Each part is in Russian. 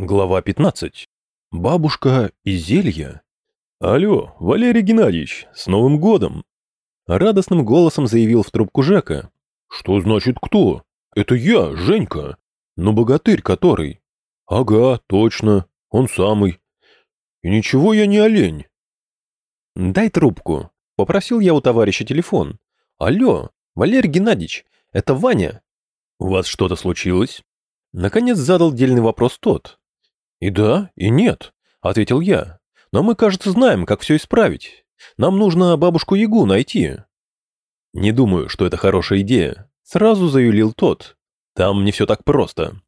Глава 15. Бабушка и зелье. Алло, Валерий Геннадьевич, с Новым годом! Радостным голосом заявил в трубку Жека. Что значит кто? Это я, Женька. Но богатырь который? Ага, точно, он самый. И ничего я не олень. Дай трубку. Попросил я у товарища телефон. Алло, Валерий Геннадьевич, это Ваня. У вас что-то случилось? Наконец задал дельный вопрос тот. «И да, и нет», — ответил я. «Но мы, кажется, знаем, как все исправить. Нам нужно бабушку Ягу найти». «Не думаю, что это хорошая идея», — сразу заюлил тот. «Там не все так просто».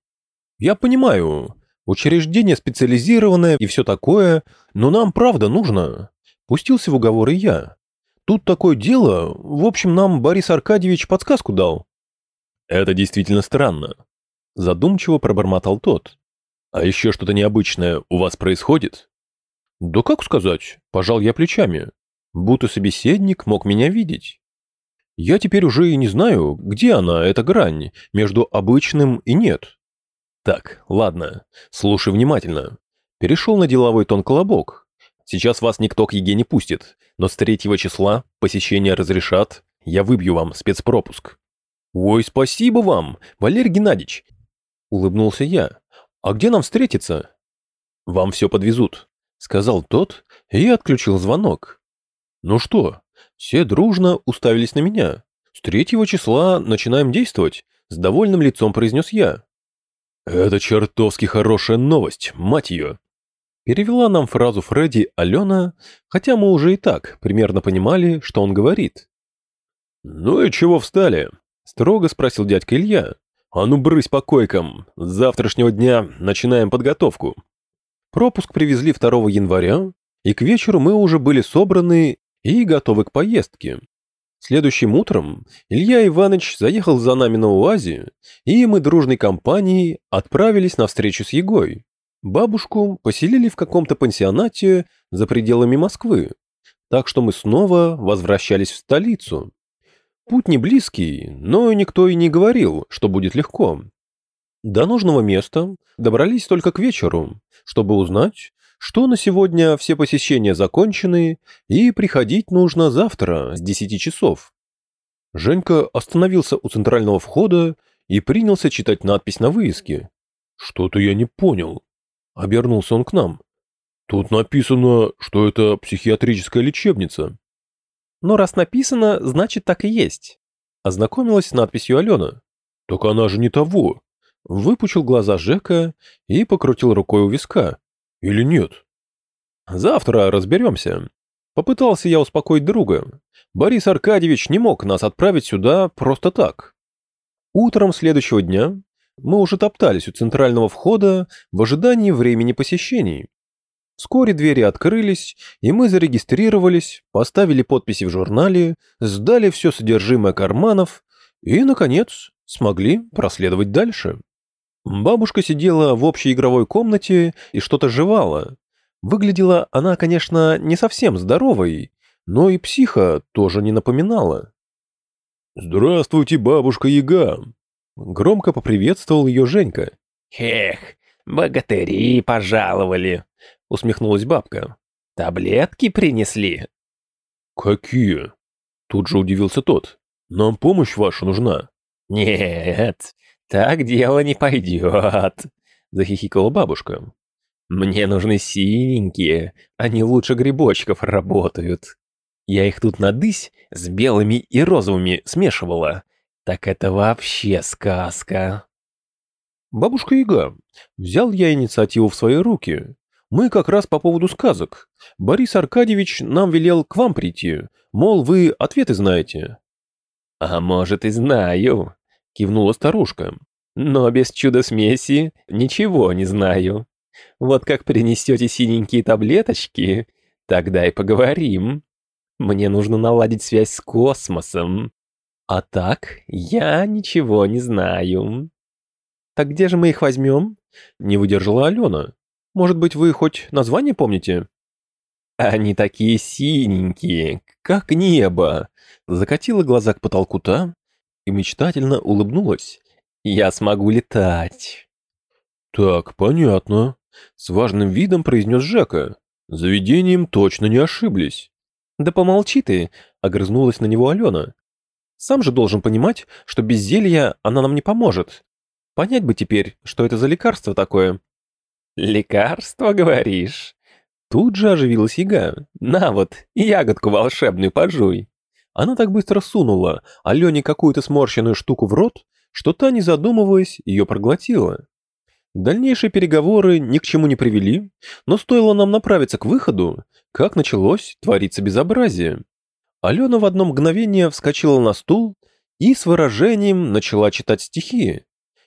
«Я понимаю, учреждение специализированное и все такое, но нам правда нужно». Пустился в уговоры я. «Тут такое дело, в общем, нам Борис Аркадьевич подсказку дал». «Это действительно странно», — задумчиво пробормотал тот. А еще что-то необычное у вас происходит? Да как сказать, пожал я плечами. Будто собеседник мог меня видеть. Я теперь уже и не знаю, где она, эта грань, между обычным и нет. Так, ладно, слушай внимательно. Перешел на деловой тон колобок. Сейчас вас никто к Еге не пустит, но с третьего числа посещение разрешат, я выбью вам спецпропуск. Ой, спасибо вам, Валерий Геннадьевич. Улыбнулся я. «А где нам встретиться?» «Вам все подвезут», — сказал тот и отключил звонок. «Ну что?» Все дружно уставились на меня. «С третьего числа начинаем действовать», — с довольным лицом произнес я. «Это чертовски хорошая новость, мать ее!» Перевела нам фразу Фредди Алена, хотя мы уже и так примерно понимали, что он говорит. «Ну и чего встали?» — строго спросил дядька Илья. «А ну брысь по койкам! С завтрашнего дня начинаем подготовку!» Пропуск привезли 2 января, и к вечеру мы уже были собраны и готовы к поездке. Следующим утром Илья Иванович заехал за нами на УАЗе, и мы дружной компанией отправились на встречу с Егой. Бабушку поселили в каком-то пансионате за пределами Москвы, так что мы снова возвращались в столицу. Путь не близкий, но никто и не говорил, что будет легко. До нужного места добрались только к вечеру, чтобы узнать, что на сегодня все посещения закончены и приходить нужно завтра с 10 часов. Женька остановился у центрального входа и принялся читать надпись на вывеске. «Что-то я не понял», — обернулся он к нам. «Тут написано, что это психиатрическая лечебница». Но раз написано, значит так и есть. Ознакомилась с надписью Алена. Так она же не того. Выпучил глаза Жека и покрутил рукой у виска. Или нет? Завтра разберемся. Попытался я успокоить друга. Борис Аркадьевич не мог нас отправить сюда просто так. Утром следующего дня мы уже топтались у центрального входа в ожидании времени посещений. Вскоре двери открылись, и мы зарегистрировались, поставили подписи в журнале, сдали все содержимое карманов и, наконец, смогли проследовать дальше. Бабушка сидела в общей игровой комнате и что-то жевала. Выглядела она, конечно, не совсем здоровой, но и психа тоже не напоминала. «Здравствуйте, бабушка Яга!» Громко поприветствовал ее Женька. «Эх, богатыри пожаловали!» Усмехнулась бабка. Таблетки принесли. Какие? Тут же удивился тот. Нам помощь ваша нужна. Нет, так дело не пойдет, захихикала бабушка. Мне нужны синенькие, они лучше грибочков работают. Я их тут надысь с белыми и розовыми смешивала. Так это вообще сказка. Бабушка Яга, взял я инициативу в свои руки. Мы как раз по поводу сказок. Борис Аркадьевич нам велел к вам прийти, мол, вы ответы знаете». «А может и знаю», — кивнула старушка. «Но без чудо-смеси ничего не знаю. Вот как принесете синенькие таблеточки, тогда и поговорим. Мне нужно наладить связь с космосом. А так я ничего не знаю». «Так где же мы их возьмем?» — не выдержала Алена. Может быть, вы хоть название помните?» «Они такие синенькие, как небо!» Закатила глаза к потолку та и мечтательно улыбнулась. «Я смогу летать!» «Так, понятно», С важным видом произнес Жека. Заведением точно не ошиблись. «Да помолчи ты», — огрызнулась на него Алена. «Сам же должен понимать, что без зелья она нам не поможет. Понять бы теперь, что это за лекарство такое». «Лекарство, говоришь?» Тут же оживилась яга. «На вот, ягодку волшебную пожуй». Она так быстро сунула Алене какую-то сморщенную штуку в рот, что та, не задумываясь, ее проглотила. Дальнейшие переговоры ни к чему не привели, но стоило нам направиться к выходу, как началось твориться безобразие. Алена в одно мгновение вскочила на стул и с выражением начала читать стихи.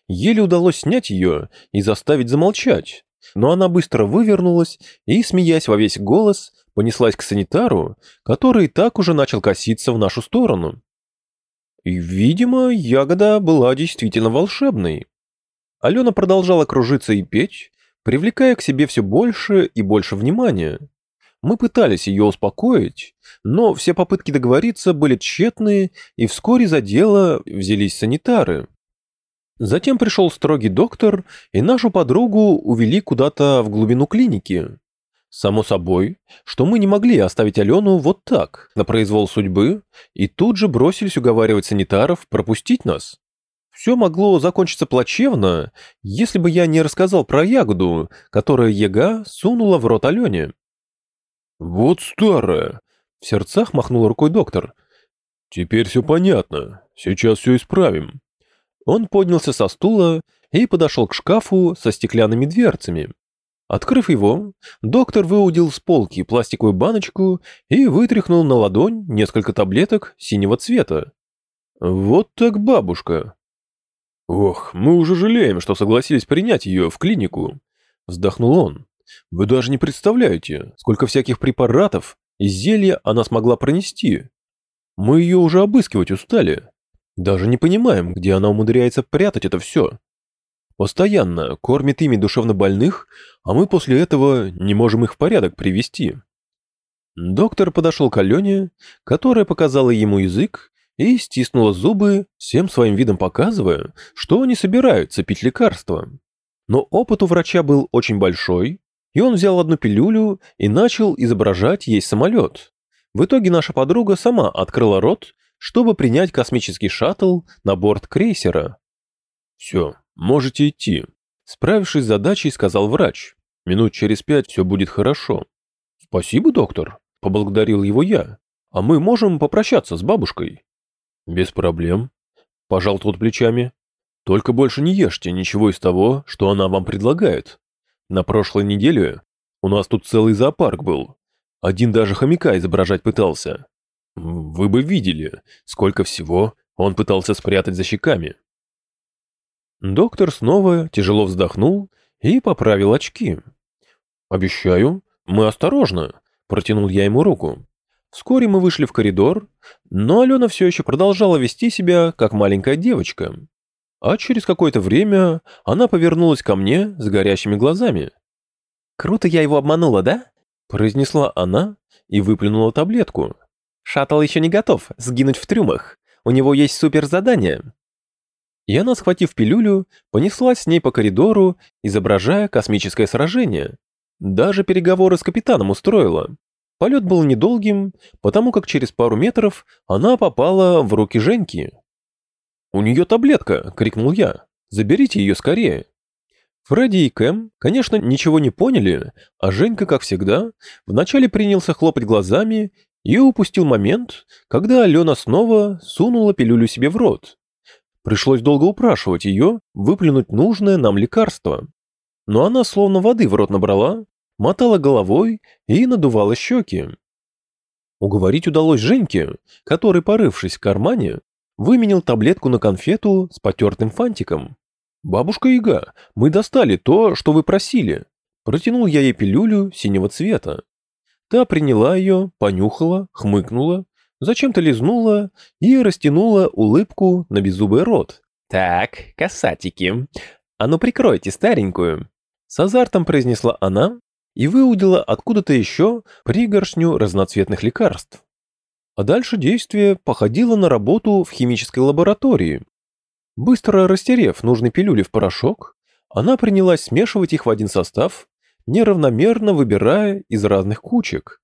Еле удалось снять ее и заставить замолчать, но она быстро вывернулась и, смеясь во весь голос, понеслась к санитару, который так уже начал коситься в нашу сторону. И, видимо, ягода была действительно волшебной. Алена продолжала кружиться и петь, привлекая к себе все больше и больше внимания. Мы пытались ее успокоить, но все попытки договориться были тщетные, и вскоре за дело взялись санитары. Затем пришел строгий доктор, и нашу подругу увели куда-то в глубину клиники. Само собой, что мы не могли оставить Алену вот так, на произвол судьбы, и тут же бросились уговаривать санитаров пропустить нас. Все могло закончиться плачевно, если бы я не рассказал про ягоду, которую Ега сунула в рот Алене. «Вот старая!» — в сердцах махнул рукой доктор. «Теперь все понятно. Сейчас все исправим». Он поднялся со стула и подошел к шкафу со стеклянными дверцами. Открыв его, доктор выудил с полки пластиковую баночку и вытряхнул на ладонь несколько таблеток синего цвета. «Вот так бабушка!» «Ох, мы уже жалеем, что согласились принять ее в клинику», — вздохнул он. «Вы даже не представляете, сколько всяких препаратов и зелья она смогла пронести. Мы ее уже обыскивать устали. Даже не понимаем, где она умудряется прятать это все. Постоянно кормит ими душевно больных, а мы после этого не можем их в порядок привести. Доктор подошел к Алене, которая показала ему язык и стиснула зубы, всем своим видом показывая, что не собираются пить лекарства. Но опыт у врача был очень большой, и он взял одну пилюлю и начал изображать ей самолет. В итоге наша подруга сама открыла рот, чтобы принять космический шаттл на борт крейсера. «Все, можете идти», — справившись с задачей, сказал врач. «Минут через пять все будет хорошо». «Спасибо, доктор», — поблагодарил его я. «А мы можем попрощаться с бабушкой?» «Без проблем», — пожал тот плечами. «Только больше не ешьте ничего из того, что она вам предлагает. На прошлой неделе у нас тут целый зоопарк был. Один даже хомяка изображать пытался. Вы бы видели, сколько всего он пытался спрятать за щеками. Доктор снова тяжело вздохнул и поправил очки. «Обещаю, мы осторожно», — протянул я ему руку. Вскоре мы вышли в коридор, но Алена все еще продолжала вести себя, как маленькая девочка. А через какое-то время она повернулась ко мне с горящими глазами. «Круто я его обманула, да?» – произнесла она и выплюнула таблетку. «Шаттл еще не готов сгинуть в трюмах. У него есть суперзадание. И она, схватив пилюлю, понеслась с ней по коридору, изображая космическое сражение. Даже переговоры с капитаном устроила. Полет был недолгим, потому как через пару метров она попала в руки Женьки. «У нее таблетка!» — крикнул я. «Заберите ее скорее!» Фредди и Кэм, конечно, ничего не поняли, а Женька, как всегда, вначале принялся хлопать глазами и упустил момент, когда Алена снова сунула пилюлю себе в рот. Пришлось долго упрашивать ее выплюнуть нужное нам лекарство. Но она словно воды в рот набрала, мотала головой и надувала щеки. Уговорить удалось Женьке, который, порывшись в кармане, выменил таблетку на конфету с потертым фантиком. «Бабушка Ига, мы достали то, что вы просили». Протянул я ей пилюлю синего цвета. Та приняла ее, понюхала, хмыкнула зачем-то лизнула и растянула улыбку на беззубый рот. «Так, касатики, а ну прикройте старенькую!» С азартом произнесла она и выудила откуда-то еще пригоршню разноцветных лекарств. А дальше действие походило на работу в химической лаборатории. Быстро растерев нужные пилюли в порошок, она принялась смешивать их в один состав неравномерно выбирая из разных кучек.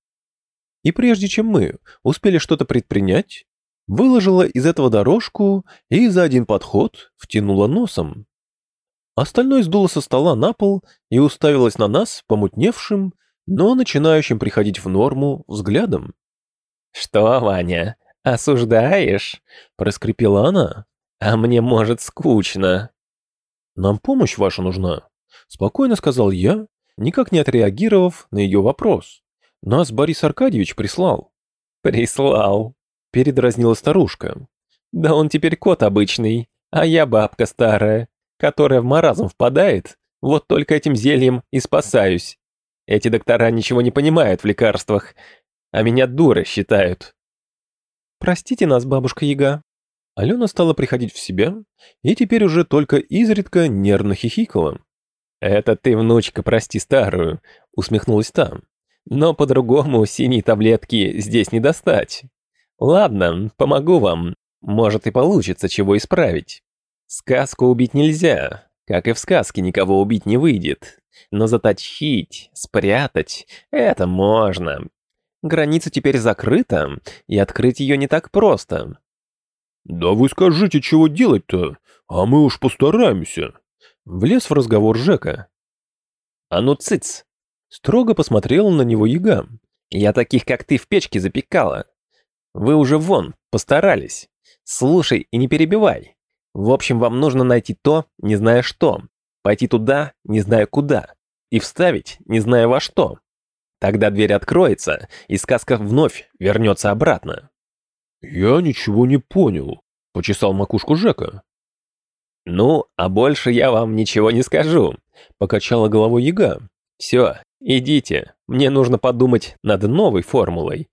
И прежде чем мы успели что-то предпринять, выложила из этого дорожку и за один подход втянула носом. Остальное сдуло со стола на пол и уставилось на нас помутневшим, но начинающим приходить в норму взглядом. «Что, Ваня, осуждаешь?» – проскрипела она. «А мне, может, скучно». «Нам помощь ваша нужна», – спокойно сказал я, никак не отреагировав на ее вопрос. «Нас Борис Аркадьевич прислал». «Прислал», – передразнила старушка. «Да он теперь кот обычный, а я бабка старая, которая в маразм впадает, вот только этим зельем и спасаюсь. Эти доктора ничего не понимают в лекарствах, а меня дура считают. Простите нас, бабушка Яга. Алена стала приходить в себя и теперь уже только изредка нервно хихикала. «Это ты, внучка, прости старую», — усмехнулась та. «Но по-другому синие таблетки здесь не достать. Ладно, помогу вам. Может и получится чего исправить. Сказку убить нельзя, как и в сказке никого убить не выйдет. Но заточить, спрятать — это можно. Граница теперь закрыта, и открыть ее не так просто. «Да вы скажите, чего делать-то, а мы уж постараемся», — влез в разговор Жека. «А ну цыц!» — строго посмотрел на него яга. «Я таких, как ты, в печке запекала. Вы уже вон, постарались. Слушай и не перебивай. В общем, вам нужно найти то, не зная что, пойти туда, не зная куда, и вставить, не зная во что. Тогда дверь откроется, и сказка вновь вернется обратно. «Я ничего не понял», — почесал макушку Жека. «Ну, а больше я вам ничего не скажу», — покачала головой яга. «Все, идите, мне нужно подумать над новой формулой».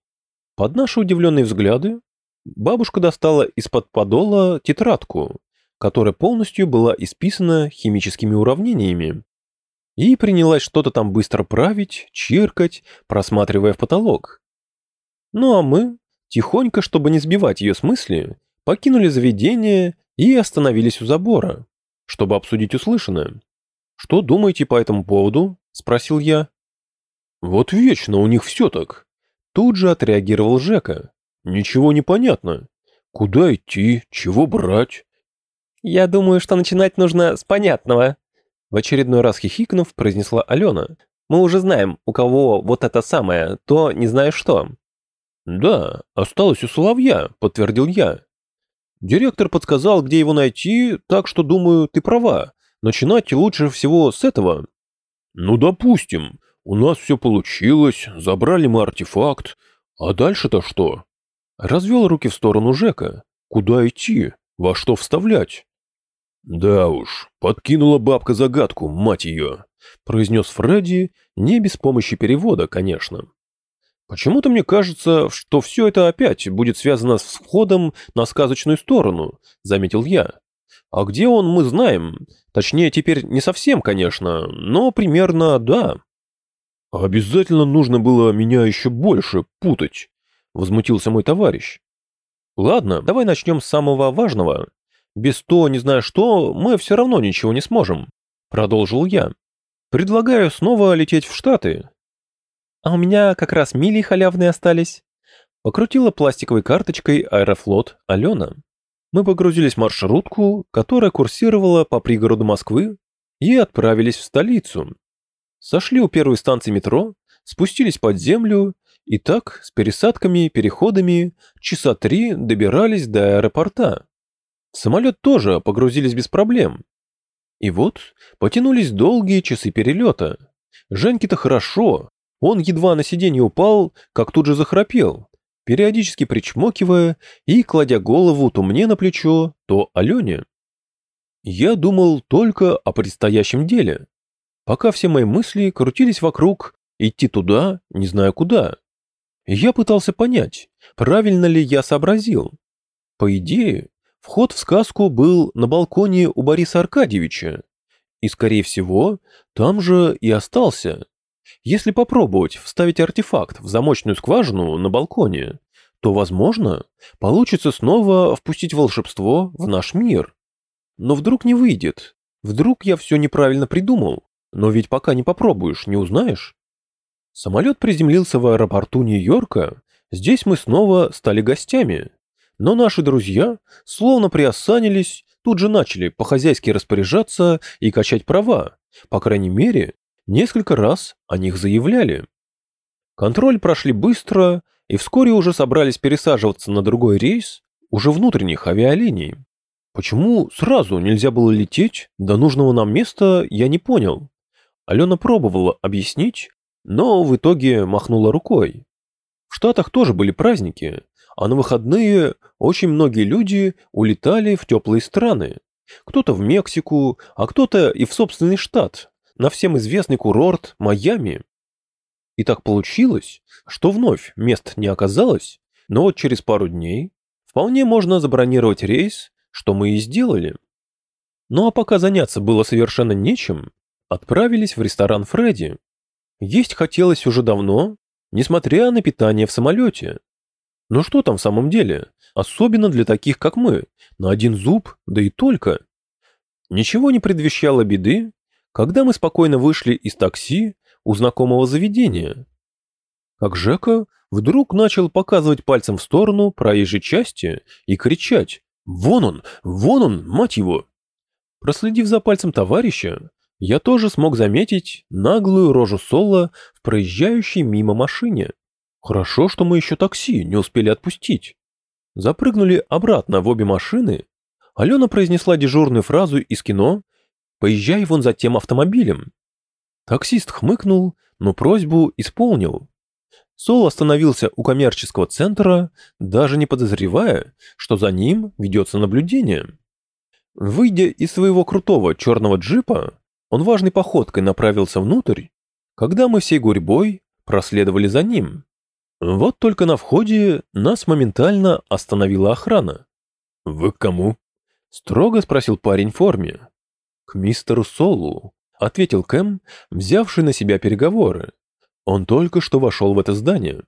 Под наши удивленные взгляды бабушка достала из-под подола тетрадку, которая полностью была исписана химическими уравнениями и принялась что-то там быстро править, чиркать, просматривая в потолок. Ну а мы, тихонько, чтобы не сбивать ее с мысли, покинули заведение и остановились у забора, чтобы обсудить услышанное. «Что думаете по этому поводу?» – спросил я. «Вот вечно у них все так». Тут же отреагировал Жека. «Ничего не понятно. Куда идти, чего брать?» «Я думаю, что начинать нужно с понятного», в очередной раз хихикнув, произнесла Алена. «Мы уже знаем, у кого вот это самое, то не знаю что». «Да, осталось у Соловья», — подтвердил я. «Директор подсказал, где его найти, так что, думаю, ты права. Начинать лучше всего с этого». «Ну, допустим, у нас все получилось, забрали мы артефакт. А дальше-то что?» Развел руки в сторону Жека. «Куда идти? Во что вставлять?» «Да уж, подкинула бабка загадку, мать ее», — произнес Фредди, не без помощи перевода, конечно. «Почему-то мне кажется, что все это опять будет связано с входом на сказочную сторону», — заметил я. «А где он, мы знаем. Точнее, теперь не совсем, конечно, но примерно да». «Обязательно нужно было меня еще больше путать», — возмутился мой товарищ. «Ладно, давай начнем с самого важного. Без то, не знаю что, мы все равно ничего не сможем», — продолжил я. «Предлагаю снова лететь в Штаты». «А у меня как раз мили халявные остались», — покрутила пластиковой карточкой Аэрофлот Алена. Мы погрузились в маршрутку, которая курсировала по пригороду Москвы, и отправились в столицу. Сошли у первой станции метро, спустились под землю и так, с пересадками переходами, часа три добирались до аэропорта самолет тоже погрузились без проблем. И вот потянулись долгие часы перелета. Женьке-то хорошо, он едва на сиденье упал, как тут же захрапел, периодически причмокивая и кладя голову то мне на плечо, то Алене. Я думал только о предстоящем деле, пока все мои мысли крутились вокруг идти туда, не знаю куда. Я пытался понять, правильно ли я сообразил. По идее, Вход в сказку был на балконе у Бориса Аркадьевича. И, скорее всего, там же и остался. Если попробовать вставить артефакт в замочную скважину на балконе, то, возможно, получится снова впустить волшебство в наш мир. Но вдруг не выйдет. Вдруг я все неправильно придумал. Но ведь пока не попробуешь, не узнаешь. Самолет приземлился в аэропорту Нью-Йорка. Здесь мы снова стали гостями. Но наши друзья, словно приосанились, тут же начали по-хозяйски распоряжаться и качать права. По крайней мере, несколько раз о них заявляли. Контроль прошли быстро и вскоре уже собрались пересаживаться на другой рейс уже внутренних авиалиний. Почему сразу нельзя было лететь до нужного нам места, я не понял. Алена пробовала объяснить, но в итоге махнула рукой. В Штатах тоже были праздники, а на выходные очень многие люди улетали в теплые страны. Кто-то в Мексику, а кто-то и в собственный штат, на всем известный курорт Майами. И так получилось, что вновь мест не оказалось, но вот через пару дней вполне можно забронировать рейс, что мы и сделали. Ну а пока заняться было совершенно нечем, отправились в ресторан Фредди. Есть хотелось уже давно, несмотря на питание в самолете. Ну что там в самом деле, особенно для таких, как мы, на один зуб, да и только. Ничего не предвещало беды, когда мы спокойно вышли из такси у знакомого заведения. Как Жека вдруг начал показывать пальцем в сторону проезжей части и кричать «Вон он! Вон он, мать его!». Проследив за пальцем товарища, я тоже смог заметить наглую рожу Соло в проезжающей мимо машине. Хорошо, что мы еще такси не успели отпустить. Запрыгнули обратно в обе машины. Алена произнесла дежурную фразу из кино «Поезжай вон за тем автомобилем». Таксист хмыкнул, но просьбу исполнил. Сол остановился у коммерческого центра, даже не подозревая, что за ним ведется наблюдение. Выйдя из своего крутого черного джипа, он важной походкой направился внутрь, когда мы всей гурьбой проследовали за ним. Вот только на входе нас моментально остановила охрана. «Вы к кому?» — строго спросил парень в форме. «К мистеру Солу», — ответил Кэм, взявший на себя переговоры. «Он только что вошел в это здание».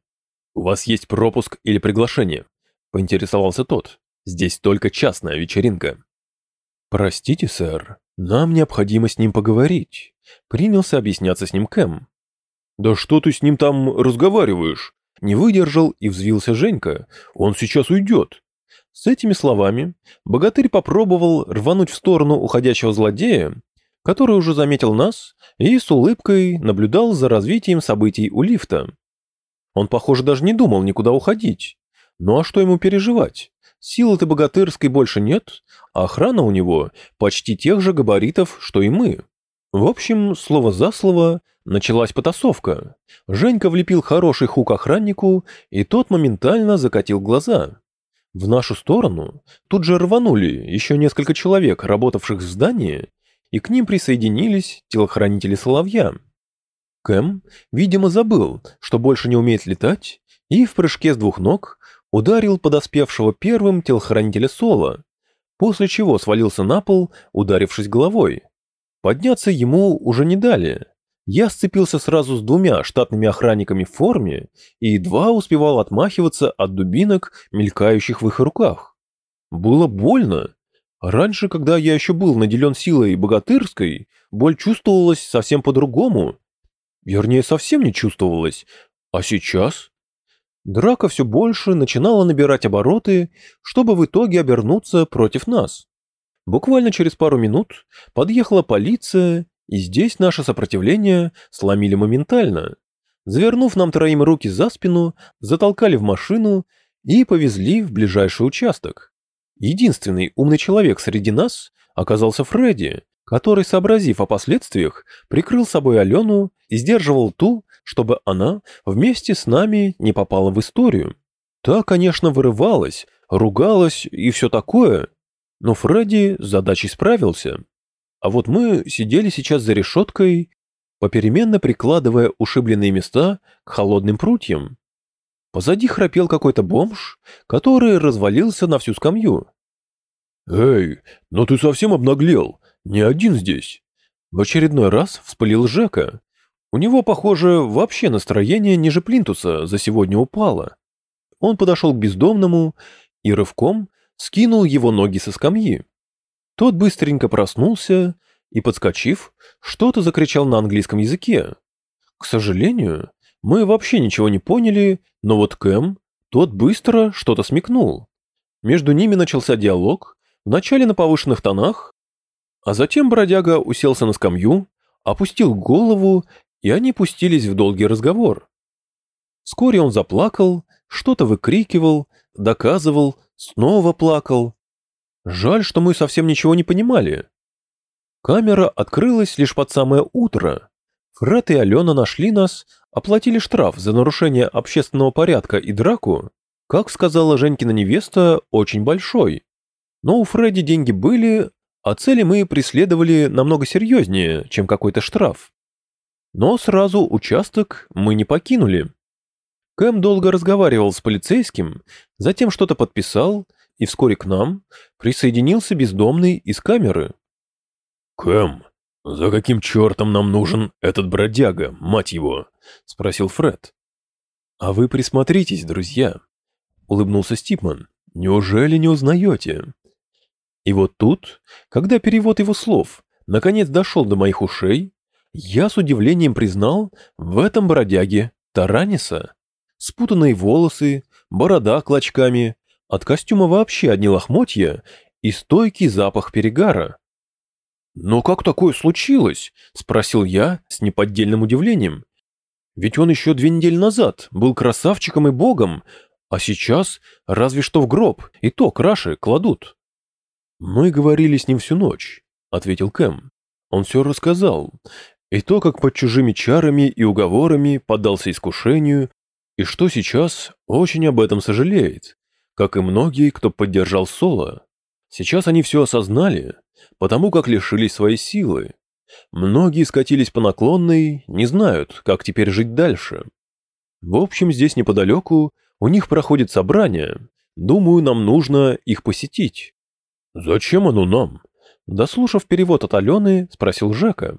«У вас есть пропуск или приглашение?» — поинтересовался тот. «Здесь только частная вечеринка». «Простите, сэр, нам необходимо с ним поговорить», — принялся объясняться с ним Кэм. «Да что ты с ним там разговариваешь?» Не выдержал и взвился Женька. «Он сейчас уйдет». С этими словами богатырь попробовал рвануть в сторону уходящего злодея, который уже заметил нас и с улыбкой наблюдал за развитием событий у лифта. Он, похоже, даже не думал никуда уходить. Ну а что ему переживать? Силы-то богатырской больше нет, а охрана у него почти тех же габаритов, что и мы. В общем, слово за слово, началась потасовка. Женька влепил хороший хук охраннику, и тот моментально закатил глаза. В нашу сторону тут же рванули еще несколько человек, работавших в здании, и к ним присоединились телохранители Соловья. Кэм, видимо, забыл, что больше не умеет летать, и в прыжке с двух ног ударил подоспевшего первым телохранителя Соло, после чего свалился на пол, ударившись головой. Подняться ему уже не дали. Я сцепился сразу с двумя штатными охранниками в форме и едва успевал отмахиваться от дубинок, мелькающих в их руках. Было больно. Раньше, когда я еще был наделен силой богатырской, боль чувствовалась совсем по-другому. Вернее, совсем не чувствовалась. А сейчас? Драка все больше начинала набирать обороты, чтобы в итоге обернуться против нас. Буквально через пару минут подъехала полиция и здесь наше сопротивление сломили моментально. Завернув нам троим руки за спину, затолкали в машину и повезли в ближайший участок. Единственный умный человек среди нас оказался Фредди, который, сообразив о последствиях, прикрыл собой Алену и сдерживал ту, чтобы она вместе с нами не попала в историю. Та, конечно, вырывалась, ругалась и все такое, но Фредди с задачей справился. А вот мы сидели сейчас за решеткой, попеременно прикладывая ушибленные места к холодным прутьям. Позади храпел какой-то бомж, который развалился на всю скамью. «Эй, но ты совсем обнаглел, не один здесь!» В очередной раз вспылил Жека. У него, похоже, вообще настроение ниже плинтуса за сегодня упало. Он подошел к бездомному и рывком скинул его ноги со скамьи. Тот быстренько проснулся и, подскочив, что-то закричал на английском языке. К сожалению, мы вообще ничего не поняли, но вот Кэм, тот быстро что-то смекнул. Между ними начался диалог, вначале на повышенных тонах, а затем бродяга уселся на скамью, опустил голову, и они пустились в долгий разговор. Вскоре он заплакал, что-то выкрикивал, доказывал, снова плакал. Жаль, что мы совсем ничего не понимали. Камера открылась лишь под самое утро. Фред и Алена нашли нас, оплатили штраф за нарушение общественного порядка и драку, как сказала Женькина невеста, очень большой. Но у Фредди деньги были, а цели мы преследовали намного серьезнее, чем какой-то штраф. Но сразу участок мы не покинули. Кэм долго разговаривал с полицейским, затем что-то подписал, и вскоре к нам присоединился бездомный из камеры. «Кэм, за каким чертом нам нужен этот бродяга, мать его?» — спросил Фред. «А вы присмотритесь, друзья», — улыбнулся Стипман. «Неужели не узнаете?» И вот тут, когда перевод его слов наконец дошел до моих ушей, я с удивлением признал в этом бродяге Тараниса. Спутанные волосы, борода клочками, от костюма вообще одни лохмотья и стойкий запах перегара. «Но как такое случилось?» – спросил я с неподдельным удивлением. «Ведь он еще две недели назад был красавчиком и богом, а сейчас разве что в гроб, и то краши кладут». «Мы говорили с ним всю ночь», — ответил Кэм. «Он все рассказал. И то, как под чужими чарами и уговорами поддался искушению, и что сейчас очень об этом сожалеет, как и многие, кто поддержал Соло. Сейчас они все осознали, потому как лишились своей силы. Многие скатились по наклонной, не знают, как теперь жить дальше. В общем, здесь неподалеку у них проходит собрание. Думаю, нам нужно их посетить. «Зачем оно нам?» Дослушав перевод от Алены, спросил Жека.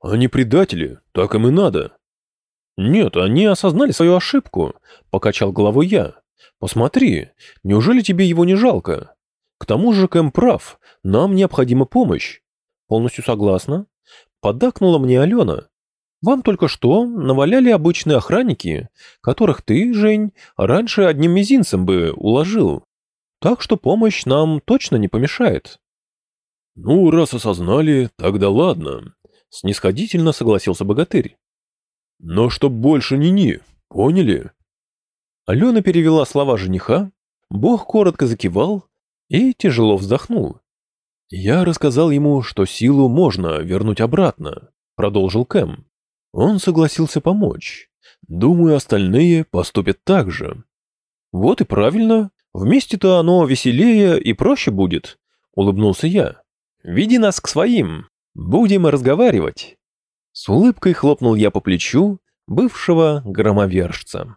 «Они предатели, так им и надо». «Нет, они осознали свою ошибку», — покачал головой я. «Посмотри, неужели тебе его не жалко? К тому же Кэм прав, нам необходима помощь». «Полностью согласна». Поддакнула мне Алена. «Вам только что наваляли обычные охранники, которых ты, Жень, раньше одним мизинцем бы уложил. Так что помощь нам точно не помешает. Ну, раз осознали, тогда ладно, снисходительно согласился богатырь. Но чтоб больше ни-ни, поняли? Алена перевела слова жениха, бог коротко закивал и тяжело вздохнул. Я рассказал ему, что силу можно вернуть обратно, продолжил Кэм. Он согласился помочь. Думаю, остальные поступят так же. Вот и правильно, Вместе-то оно веселее и проще будет, улыбнулся я. Веди нас к своим, будем разговаривать. С улыбкой хлопнул я по плечу бывшего громовержца.